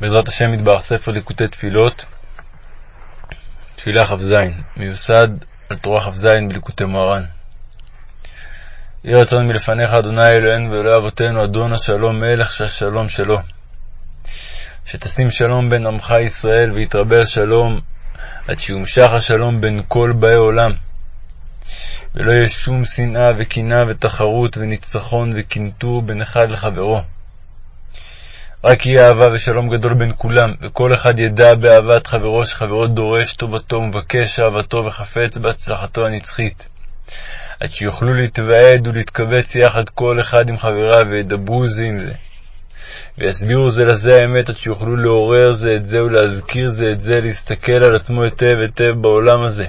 בעזרת השם יתברך ספר ליקוטי תפילות, תפילה כ"ז, מיוסד על תורה כ"ז בליקוטי מוהר"ן. יהי רצון מלפניך, אדוני אלוהינו ואלוהי אבותינו, אדון השלום, מלך שהשלום שלו. שתשים שלום בין עמך ישראל ויתרבה השלום, עד שיומשך השלום בין כל באי עולם. ולא יהיה שום שנאה וקנאה ותחרות וניצחון וקנטור בין אחד לחברו. רק יהיה אהבה ושלום גדול בין כולם, וכל אחד ידע באהבת חברו שחברו דורש טובתו ומבקש אהבתו וחפץ בהצלחתו הנצחית. עד שיוכלו להתוועד ולהתקבץ יחד כל אחד עם חבריו וידברו זה עם זה. ויסבירו זה לזה האמת עד שיוכלו לעורר זה את זה ולהזכיר זה את זה, להסתכל על עצמו היטב היטב בעולם הזה.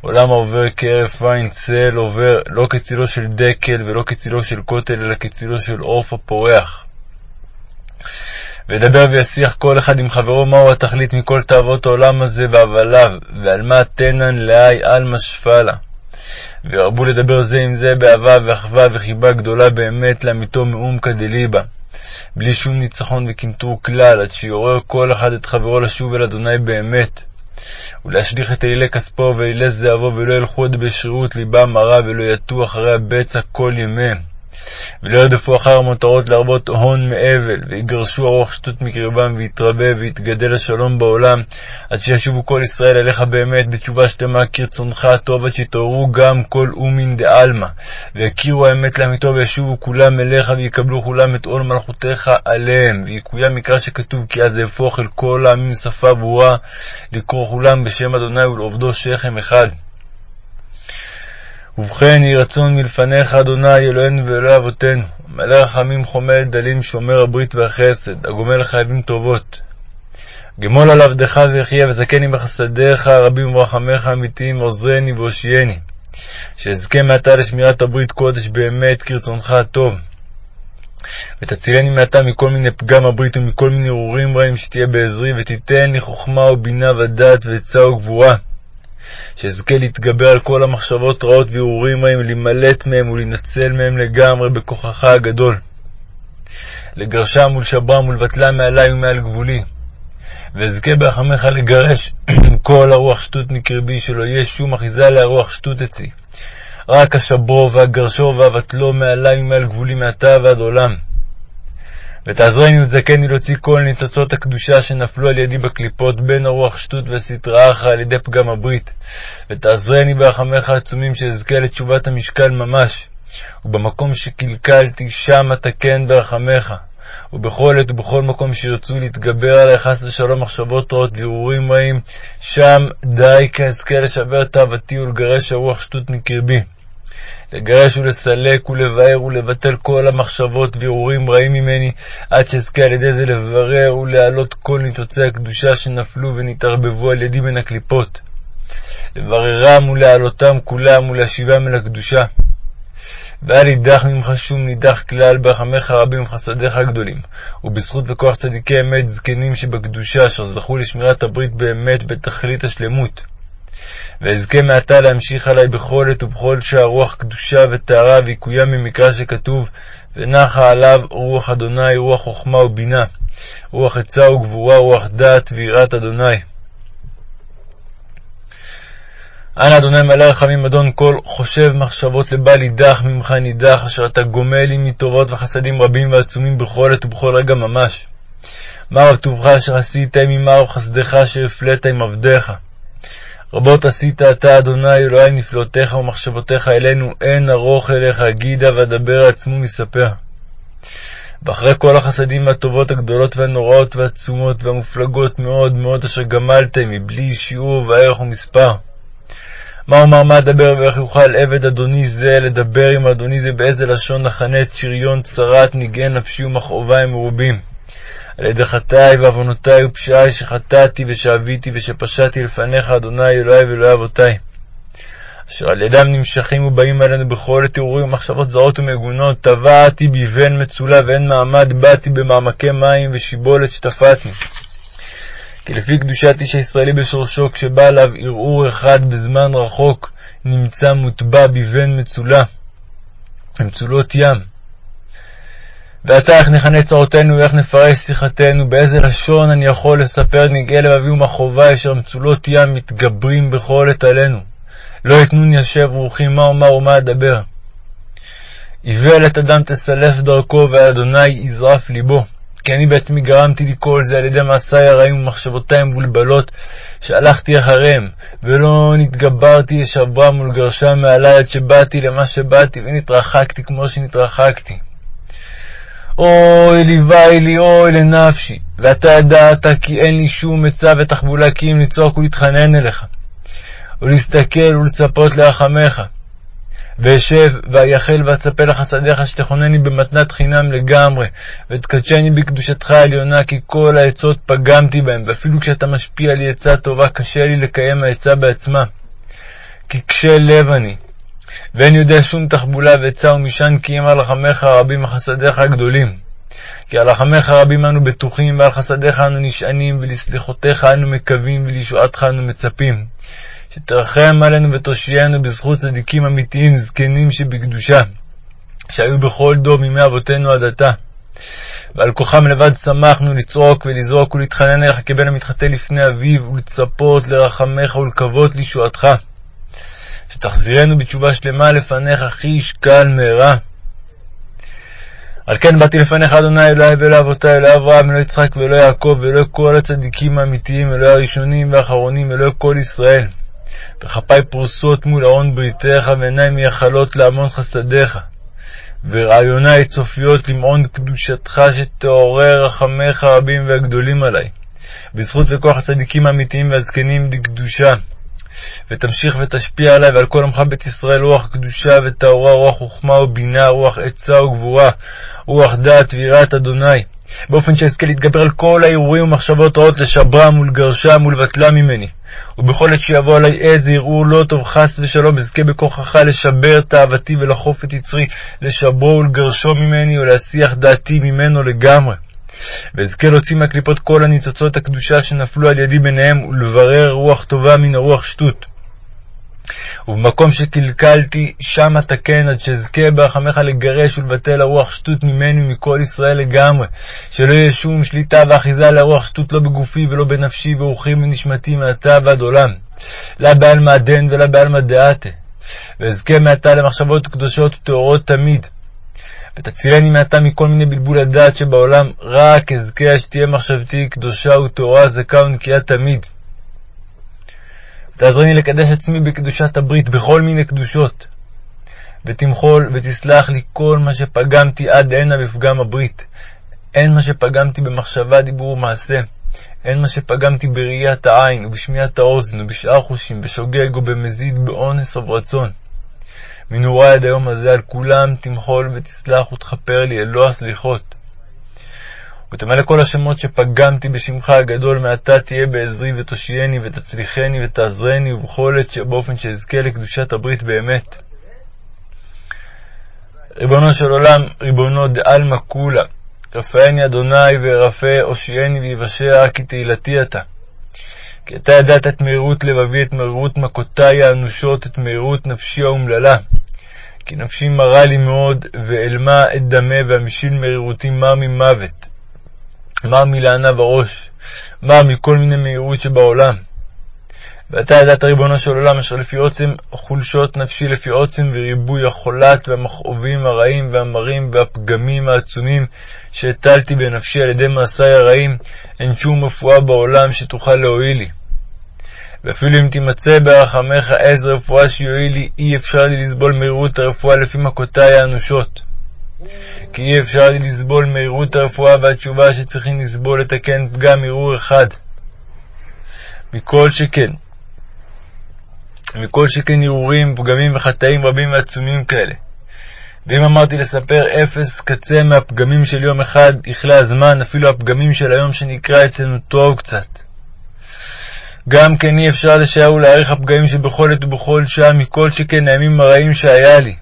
עולם העובר כהרף עין צל עובר, לא כצילו של דקל ולא כצילו של כותל, אלא כצילו של עוף הפורח. וידבר וישיח כל אחד עם חברו מהו התכלית מכל תאוות העולם הזה והבליו, ועל מה תנן לאי עלמא שפלה. וירבו לדבר זה עם זה באהבה ואחווה וחיבה גדולה באמת לאמיתו מעומקא דליבה, בלי שום ניצחון וקנטור כלל, עד שיעורר כל אחד את חברו לשוב אל אדוני באמת, ולהשליך את אלילי כספו ואלילי זהבו, ולא ילכו עוד בשרירות ליבם הרע, ולא יטו אחרי הבצע כל ימיהם. ולא ירדפו אחר המותרות להרבות הון מאבל, ויגרשו הרוח שטות מקרבם, ויתרבה ויתגדל השלום בעולם, עד שישובו כל ישראל אליך באמת, בתשובה שלמה כרצונך הטוב, עד שיתעוררו גם כל אומין דעלמא, ויכירו האמת לאמיתו, וישובו כולם אליך, ויקבלו כולם את עול מלכותיך עליהם, ויקוים מקרא שכתוב, כי אז אהפוך אל כל העמים שפה ברורה, לקרוא כולם בשם אדוני ולעובדו שכם אחד. ובכן יהי רצון מלפניך, אדוני אלוהינו ואלוהי אבותינו, מלא רחמים חומל דלים שומר הברית והחסד, הגומל לחייבים טובות. גמול על עבדך ויחיה וזכני בחסדיך רבים וברחמך אמיתיים ועוזרני והושיעני. שאזכה מעתה לשמירת הברית קודש באמת כרצונך הטוב. ותצילני מעתה מכל מיני פגם הברית ומכל מיני ארורים רעים שתהיה בעזרי, ותיתן לי חוכמה ובינה ודעת ועצה וגבורה. שאזכה להתגבר על כל המחשבות רעות והרהורים רעים, להימלט מהם ולהינצל מהם לגמרי בכוחך הגדול. לגרשם ולשברם ולבטלם מעלי ומעל גבולי. ואזכה ברחמך לגרש כל הרוח שטות מקרבי, שלא יהיה שום אחיזה להרוח שטות אצלי. רק אשברו ואגרשו ואבטלו מעלי ומעל גבולי מעתה ועד עולם. ותעזרני ותזכני להוציא כל ניצוצות הקדושה שנפלו על ידי בקליפות בין הרוח שטות והסטרא אחרא על ידי פגם הברית. ותעזרני ברחמיך העצומים שאזכה לתשובת המשקל ממש. ובמקום שקלקלתי, שם אתקן ברחמיך. ובכל עת ובכל מקום שירצו להתגבר עלי חס ושלום מחשבות רעות והרהורים רעים, שם די כי אזכה לשבר תאוותי ולגרש הרוח שטות מקרבי. לגרש ולסלק ולבאר ולבטל כל המחשבות והרהורים רעים ממני, עד שאזכה על ידי זה לברר ולהעלות כל ניצוצי הקדושה שנפלו ונתערבבו על ידי בין הקליפות. לבררם ולהעלותם כולם ולהשיבם אל הקדושה. ואל יידח ממך שום נידח כלל ברחמך רבים ובחסדיך הגדולים, ובזכות וכוח צדיקי אמת זקנים שבקדושה, אשר זכו לשמירת הברית באמת בתכלית השלמות. ואזכה מעתה להמשיך עלי בכל עת ובכל שעה רוח קדושה וטהרה ויקוים ממקרא שכתוב ונחה עליו רוח אדוני רוח חכמה ובינה רוח עצה וגבורה רוח דעת ויראת אדוני. אנא אדוני מלא רחמים אדון כל חושב מחשבות לבל יידח ממך נידח אשר אתה גומל לי מטובות וחסדים רבים ועצומים בכל עת ובכל רגע ממש. מה רב טובך אשר עשית עמי מה רב חסדך אשר הפלאת עם עבדיך. רבות עשית אתה, אדוני אלוהי, נפלאותיך ומחשבותיך אלינו, אין ארוך אליך, גידה ואדבר עצמו מספר. ואחרי כל החסדים והטובות הגדולות והנוראות והעצומות והמופלגות מאוד מאוד אשר גמלתם, מבלי שיעור וערך ומספר. מה אומר מה אדבר ואיך יוכל עבד אדוני זה לדבר עם אדוני זה באיזה לשון נחנת שריון צרת נגעי נפשי ומכאובי מרובים. על ידי חטאי ועוונותי ופשעי שחטאתי ושאביתי ושפשעתי לפניך, אדוני אלוהי ואלוהי אבותי. אשר על ידם נמשכים ובאים עלינו בכל התיאורים ומחשבות זרות ומגונות, טבעתי בבן מצולע ואין מעמד, באתי במעמקי מים ושיבולת שטפתי. כי לפי קדושת איש הישראלי בשורשו, כשבא עליו ערעור אחד בזמן רחוק, נמצא מוטבע בבן מצולע, מצולות ים. ועתה איך נכנה צרותינו ואיך נפרש שיחתנו, באיזה לשון אני יכול לספר נגעי לבבי ומחרובי אשר מצולות ים מתגברים בכל עת עלינו. לא יתנון ישב רוחי מה אומר ומה אדבר. איוולת אדם תסלף דרכו, ועל אדוני יזרף ליבו. כי אני בעצמי גרמתי לי כל זה על ידי מעשיי הרעים ומחשבותיי המבולבלות, שהלכתי אחריהם, ולא נתגברתי לשברם ולגרשם מעלי עד שבאתי למה שבאתי, ונתרחקתי כמו שנתרחקתי. אוי ליוואי לי, אוי לנפשי, ואתה ידעת כי אין לי שום עצה ותחבולה כי אם לצעוק ולהתחנן אליך, ולהסתכל ולצפות לרחמך. ואשב ואייחל ואצפה לחסדיך שתכונני במתנת חינם לגמרי, ותקדשני בקדושתך העליונה, כי כל העצות פגמתי בהם, ואפילו כשאתה משפיע לי עצה טובה, קשה לי לקיים העצה בעצמה. כי קשה לב אני, ואין יודע שום תחבולה ועצה ומשען כי אם על רחמך הרבים וחסדיך הגדולים. כי על רחמך הרבים אנו בטוחים, ועל חסדיך אנו נשענים, ולסליחותיך אנו מקווים, ולישועתך אנו מצפים. שתרחם עלינו ותושיינו בזכות צדיקים אמיתיים, זקנים שבקדושה, שהיו בכל דור מימי אבותינו עד עתה. ועל כוחם לבד שמחנו לצעוק ולזעוק ולהתחנן אליך כבן המתחטא לפני אביו, ולצפות לרחמך ולקוות לישועתך. שתחזירנו בתשובה שלמה לפניך, אחי ישקל מהרה. על כן באתי לפניך, אדוני אלוהי ואלוהי אבותי, אלוהי אברהם, אלוהי יצחק ואלוהי יעקב, ואלוהי כל הצדיקים האמיתיים, אלוהי הראשונים והאחרונים, אלוהי כל ישראל. וכפי פרוסות מול ארון בריתך, ועיני מייחלות להמון חסדיך. ורעיוני צופיות למעון קדושתך, שתעורר רחמיך הרבים והגדולים עלי. בזכות וכוח הצדיקים האמיתיים והזקנים דקדושה. ותמשיך ותשפיע עלי ועל כל עמך בית ישראל רוח קדושה וטהורה, רוח חוכמה ובינה, רוח עצה וגבורה, רוח דעת ויראת אדוני. באופן שאזכה להתגבר על כל הערעורים ומחשבות רעות, לשברם ולגרשם ולבטלם ממני. ובכל עת שיבוא עלי איזה ערעור לא טוב, חס ושלום, אזכה בכוחך לשבר תאוותי ולחוף את יצרי, לשברו ולגרשו ממני, ולהסיח דעתי ממנו לגמרי. ואזכה להוציא מהקליפות כל הניצוצות הקדושה שנפלו על ידי ביניהם, ולברר רוח טובה מן הרוח שטות. ובמקום שקלקלתי, שם אתקן, עד שאזכה ברחמך לגרש ולבטל הרוח שטות ממני ומכל ישראל לגמרי, שלא יהיה שום שליטה ואחיזה לרוח שטות לא בגופי ולא בנפשי ורוחי ונשמתי מעתה ועד עולם. לה בעלמא דן ולה בעלמא דעתה. ואזכה מעתה למחשבות קדושות וטהורות תמיד. ותצילני מעתה מכל מיני בלבול הדעת שבעולם, רק אזכה שתהיה מחשבתי קדושה וטהורה, זכה ונקייה תמיד. תעזרני לקדש עצמי בקדושת הברית, בכל מיני קדושות. ותמחול ותסלח לי כל מה שפגמתי עד הנה בפגם הברית. אין מה שפגמתי במחשבה, דיבור ומעשה. אין מה שפגמתי בראיית העין, ובשמיעת האוזן, ובשאר חושים, בשוגג ובמזיד, באונס וברצון. מנעורי עד היום הזה על כולם תמחול ותסלח ותכפר לי אלוה הסליחות. ותמלא כל השמות שפגמתי בשמך הגדול, מעתה תהיה בעזרי ותושייני ותצליחני ותעזרני, ובכל עת שבאופן שאזכה לקדושת הברית באמת. ריבונו של עולם, ריבונו דעלמא כולה, רפאני אדוני וירפא, הושיעני ויבשע, כי תהילתי אתה. כי אתה ידעת את מהירות לבבי, את מהירות מכותי האנושות, את מהירות נפשי האומללה. כי נפשי מרה לי מאוד, ואלמה את דמה, והמשיל מהירותי מר ממוות. מר מלענה בראש, מר מכל מיני מהירות שבעולם. ואתה ידעת, ריבונו של עולם, אשר לפי עוצם חולשות נפשי, לפי עוצם וריבוי החולת והמכאובים הרעים והמרים והפגמים העצומים שהטלתי בנפשי על ידי מעשיי הרעים, אין שום רפואה בעולם שתוכל להועיל לי. ואפילו אם תימצא ברחמך איזו רפואה שיועיל לי, אי אפשר לי לסבול מהירות הרפואה לפי מכותי האנושות. כי אי אפשר לי לסבול מהירות הרפואה והתשובה שצריכים לסבול לתקן פגם ערעור אחד. מכל שכן, מכל שכן ערעורים, פגמים וחטאים רבים ועצומים כאלה. ואם אמרתי לספר אפס קצה מהפגמים של יום אחד, יכלה הזמן, אפילו הפגמים של היום שנקרא אצלנו טוב קצת. גם כן אי אפשר לשער ולהעריך הפגמים שבכל עת ובכל שעה, מכל שכן הימים הרעים שהיה לי.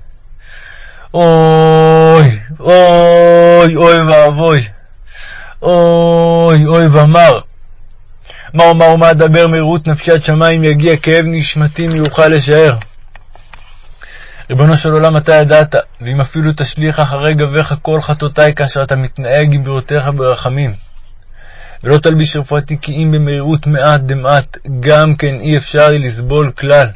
אוי, אוי, אוי ואבוי. אוי, אוי ומר. מה אומר ומה אדבר מהירות נפשי עד שמיים יגיע כאב נשמתי מיוכל לשער. ריבונו של עולם, אתה ידעת, ואם אפילו תשליך אחרי גביך כל חטאותי כאשר אתה מתנהג עם בריאותיך ברחמים. ולא תלביש רפואתי כי אם במהירות מעט דמעט, גם כן אי אפשר לי לסבול כלל.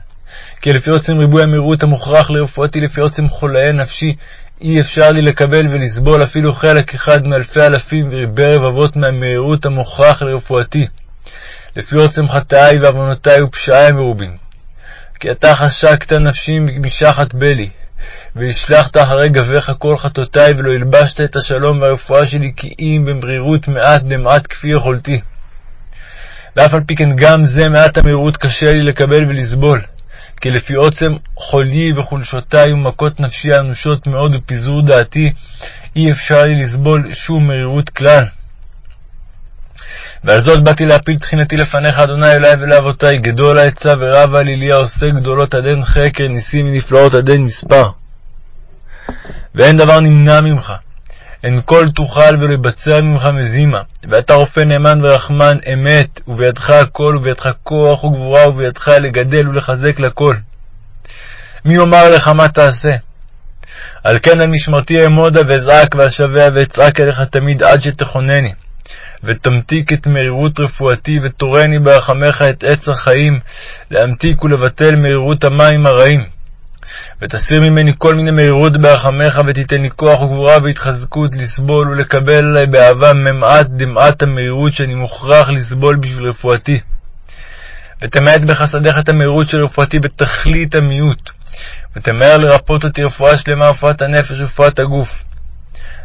כי לפי עוצם ריבוי המהירות המוכרח לרפואתי, לפי עוצם חולאי נפשי, אי אפשר לי לקבל ולסבול אפילו חלק אחד מאלפי אלפים וריבי רבבות מהמהירות המוכרח לרפואתי. לפי עוצם חטאי ועוונותי ופשעי המרובים. כי אתה חשקת נפשי משחת בלי, והשלכת אחרי גביך כל חטאותי, ולא הלבשת את השלום והרפואה שלי כי אם במרירות מעט דמעט כפי יכולתי. ואף על פי כן גם זה מעט המהירות קשה לי לקבל ולסבול, כי לפי עוצם חולי וחולשותי ומכות נפשי האנושות מאוד ופיזור דעתי, אי אפשר לי לסבול שום מרירות כלל. ועל זאת באתי להפיל תחינתי לפניך, אדוני אלי ולאבותי, גדול העצה ורב העליליה, עושה גדולות עד אין חקר, ניסים ונפלאות עד אין מספר. ואין דבר נמנע ממך, אין כל תוכל ולא יבצע ממך מזימה, ואתה רופא נאמן ורחמן, אמת, ובידך הכל, ובידך כוח וגבורה, ובידך לגדל ולחזק לכל. מי יאמר לך מה תעשה? על כן על משמרתי אעמודה ואזעק ואשבע ואצעק אליך תמיד עד שתכונני. ותמתיק את מרירות רפואתי, ותורני ברחמך את עץ החיים, להמתיק ולבטל מרירות המים הרעים. ותסיר ממני כל מיני מרירות ברחמך, ותיתן לי כוח וגבורה והתחזקות לסבול ולקבל עלי באהבה ממעט דמעט המרירות שאני מוכרח לסבול בשביל רפואתי. ותמעט בחסדיך את המהירות של רפואתי בתכלית המיעוט, ותמהר לרפות אותי רפואה שלמה, רפואת הנפש ורפואת הגוף.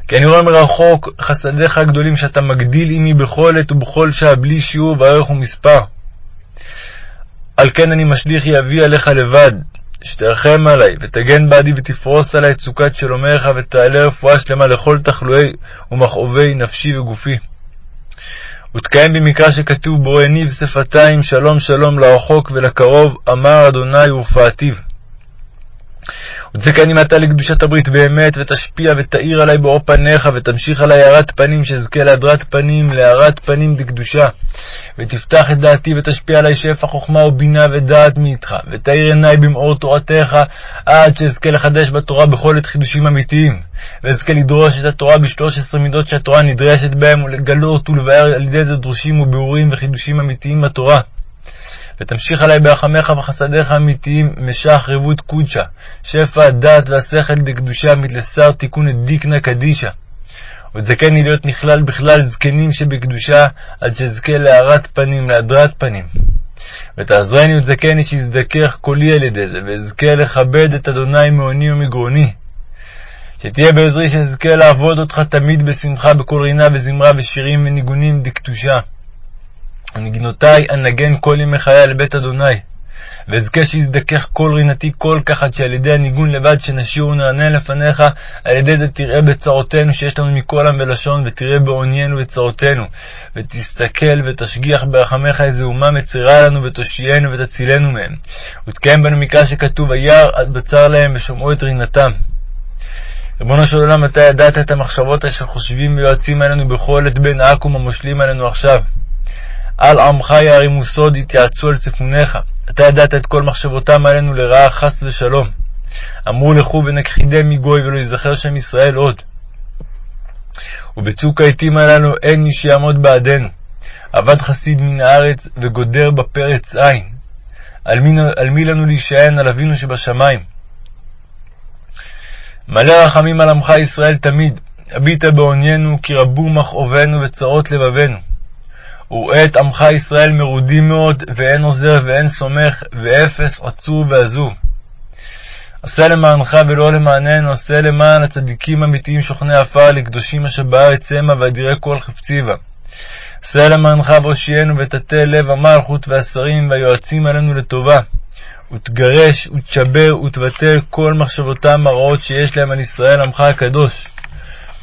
כי אני רואה מרחוק חסדיך הגדולים שאתה מגדיל עמי בכל עת ובכל שעה בלי שיעור וערך ומספר. על כן אני משליך יהבי עליך לבד, שתרחם עלי, ותגן בעדי ותפרוס עלי את סוכת שלומך, ותעלה רפואה שלמה לכל תחלואי ומכאובי נפשי וגופי. ותקיים במקרא שכתוב בו הניב שפתיים שלום שלום לרחוק ולקרוב, אמר אדוני ורפאתיו. ותזכני מעתה לקדושת הברית באמת, ותשפיע ותאיר עלי באור פניך, ותמשיך עלי הארת פנים, שאזכה להדרת פנים, להארת פנים דקדושה. ותפתח את דעתי, ותשפיע עלי שפע חוכמה ובינה ודעת מאיתך, ותאיר עיני במאור תורתך, עד שאזכה לחדש בתורה בכל עת חידושים אמיתיים. ואזכה לדרוש את התורה בשלוש עשרה מידות שהתורה נדרשת בהם, ולגלות ולבאר על ידי זה דרושים וביאורים וחידושים אמיתיים בתורה. ותמשיך עלי ברחמך וחסדיך האמיתיים, משח רבות קודשה, שפע הדעת והשכל דקדושה, מתלסר תיקון את קדישה. ותזכני להיות נכלל בכלל זקנים שבקדושה, עד שאזכה להארת פנים, להדרת פנים. ותעזרני ותזכני שיזדכך קולי על ידי זה, ואזכה לכבד את אדוני מעוני ומגרוני. שתהיה בעזרי שאזכה לעבוד אותך תמיד בשמחה, בקול רינה וזמרה ושירים וניגונים דקדושה. ונגנותי אנגן כל ימי חיי לבית אדוני. ואזכה שיזדכך כל רינתי כל כך עד שעל ידי הניגון לבד שנשיר ונענה לפניך, על ידי זה תראה בצרותינו שיש לנו מכל עם ולשון, ותראה בעוניינו וצרותינו, ותסתכל ותשגיח ברחמך איזה אומה מצרה לנו, ותושיינו ותצילנו מהם. ותקיים בנו מקרא שכתוב, היער עד בצר להם ושמעו את רינתם. ריבונו של עולם, אתה ידעת את המחשבות אשר חושבים ויועצים עלינו בכל עת בין עכו"ם המושלים עלינו עכשיו. על עמך יערימו סוד, יתייעצו על צפוניך. אתה ידעת את כל מחשבותם עלינו לרעה, חס ושלום. אמרו לכו ונכחידם מגוי, ולא יזכר שם ישראל עוד. ובצוק העתים הללו אין מי שיעמוד בעדנו. אבד חסיד מן הארץ, וגודר בפרץ עין. על מי, על מי לנו להישען על אבינו שבשמיים? מלא רחמים על עמך ישראל תמיד, הביטה בעוניינו, כי רבו מכאובנו וצרות לבבנו. וראה עמך ישראל מרודים מאוד, ואין עוזר ואין סומך, ואפס עצוב ועזוב. עשה למענך ולא למעננו, עשה למען הצדיקים האמיתיים שוכני עפר, לקדושים אשר בארץ המה, ואדירי כל חפציבה. עשה למענך והושיענו, ותטה לב המלכות והשרים והיועצים עלינו לטובה. ותגרש ותשבר ותבטל כל מחשבותם הרעות שיש להם על ישראל עמך הקדוש.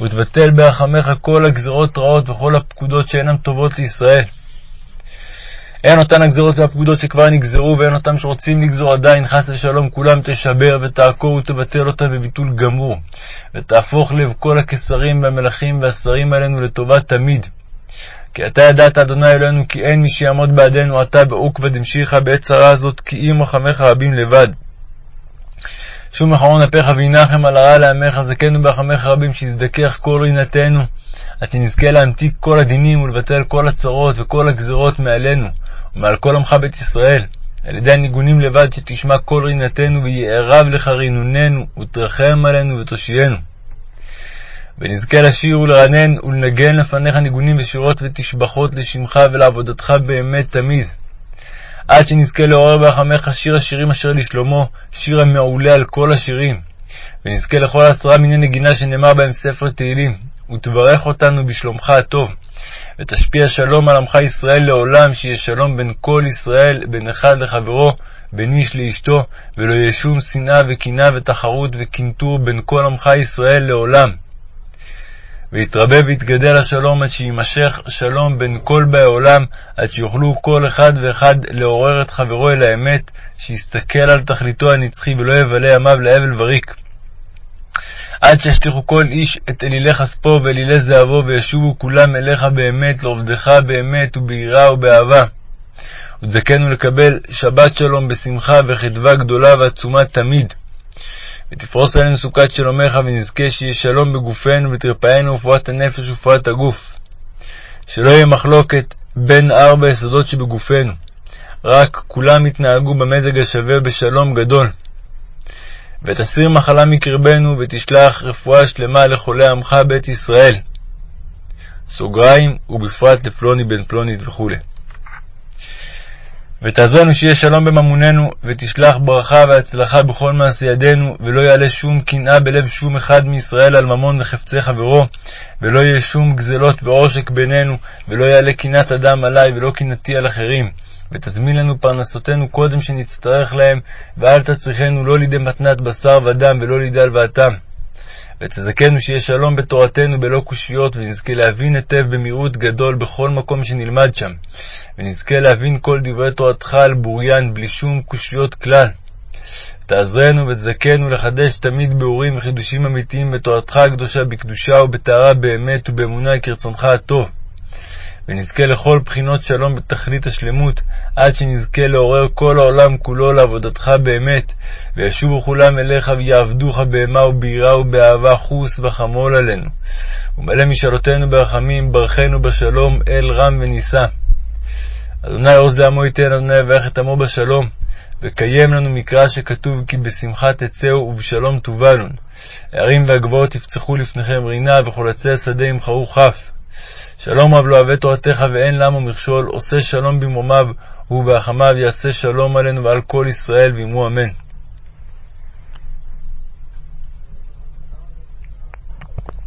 ותבטל ברחמך כל הגזרות רעות וכל הפקודות שאינן טובות לישראל. הן אותן הגזרות והפקודות שכבר נגזרו, והן אותם שרוצים לגזור עדיין, חס ושלום, כולם תשבר ותעקור ותבטל אותם בביטול גמור, ותהפוך לב כל הקיסרים והמלכים והשרים עלינו לטובה תמיד. כי אתה ידעת, אדוני אלוהינו, כי אין מי שיעמוד בעדנו עתה בעוקבא דמשיחא בעת צרה הזאת, כי אם רחמך רבים לבד. שום אחרון אפיך וינחם על הרע לעמך, זכנו ברחמך רבים, שיזדכך כל רינתנו, עד שנזכה להמתיק כל הדינים ולבטל כל הצרות וכל הגזרות מעלינו, ומעל כל עמך בית ישראל. על ידי הניגונים לבד, שתשמע כל רינתנו, ויערב לך רינוננו, ותרחם עלינו ותושיינו. ונזכה לשיר ולרנן ולנגן לפניך ניגונים ושירות ותשבחות לשמך ולעבודתך באמת תמיד. עד שנזכה לעורר ברחמך שיר השירים אשר לשלמה, שיר המעולה על כל השירים. ונזכה לכל עשרה מיני נגינה שנאמר בהם ספר תהילים, ותברך אותנו בשלומך הטוב. ותשפיע שלום על עמך ישראל לעולם, שיהיה שלום בין כל ישראל, בין אחד לחברו, בין איש לאשתו, ולא יהיה שום שנאה וקנאה ותחרות וקנטור בין כל עמך ישראל לעולם. ויתרבה ויתגדל השלום עד שיימשך שלום בין כל באי עולם, עד שיוכלו כל אחד ואחד לעורר את חברו אל האמת, שיסתכל על תכליתו הנצחי ולא יבלה ימיו להבל וריק. עד שישליכו כל איש את אלילי כספו ואלילי זהבו, וישובו כולם אליך באמת, לעובדך באמת, וביראה ובאהבה. ותזכנו לקבל שבת שלום בשמחה וחדווה גדולה ועצומה תמיד. ותפרוס עלינו סוכת שלומך, ונזכה שיהיה שלום בגופנו, ותרפאנו רפואת הנפש ורפואת הגוף. שלא יהיה מחלוקת בין ארבע יסודות שבגופנו, רק כולם יתנהגו במזג השווה בשלום גדול. ותסיר מחלה מקרבנו, ותשלח רפואה שלמה לחולי עמך בית ישראל. סוגריים, ובפרט לפלוני בן פלונית וכו'. ותעזרנו שיהיה שלום בממוננו, ותשלח ברכה והצלחה בכל מעשי ידינו, ולא יעלה שום קנאה בלב שום אחד מישראל על ממון וחפצי חברו, ולא יהיה שום גזלות ועושק בינינו, ולא יעלה קנאת אדם עלי, ולא קנאתי על אחרים. ותזמין לנו פרנסותינו קודם שנצטרך להם, ואל תצריכנו לא לידי מתנת בשר ודם, ולא לידי הלוואתם. ותזכנו שיהיה שלום בתורתנו בלא קושיות, ונזכה להבין היטב במהירות גדול בכל מקום שנלמד שם, ונזכה להבין כל דברי תורתך על בוריין, בלי שום קושיות כלל. תעזרנו ותזכנו לחדש תמיד ביאורים וחידושים אמיתיים בתורתך הקדושה בקדושה ובטהרה באמת ובאמונה כרצונך הטוב. ונזכה לכל בחינות שלום בתכלית השלמות, עד שנזכה לעורר כל העולם כולו לעבודתך באמת, וישובו כולם אליך ויעבדוך באימה וביראה ובאהבה חוס וחמול עלינו. ומלא משאלותינו ברחמים, ברכנו בשלום אל רם ונישא. אדוני עוז לעמו ייתן, אדוני יברך את עמו בשלום. וקיים לנו מקרא שכתוב כי בשמחה תצאו ובשלום תובלון. הערים והגבעות יפצחו לפניכם רינה, וכל עצי השדה ימחרו כף. שלום רב לא אוהב תורתך ואין למה מכשול, עושה שלום במרומיו, ובהחמיו יעשה שלום עלינו ועל כל ישראל, ואמרו אמן.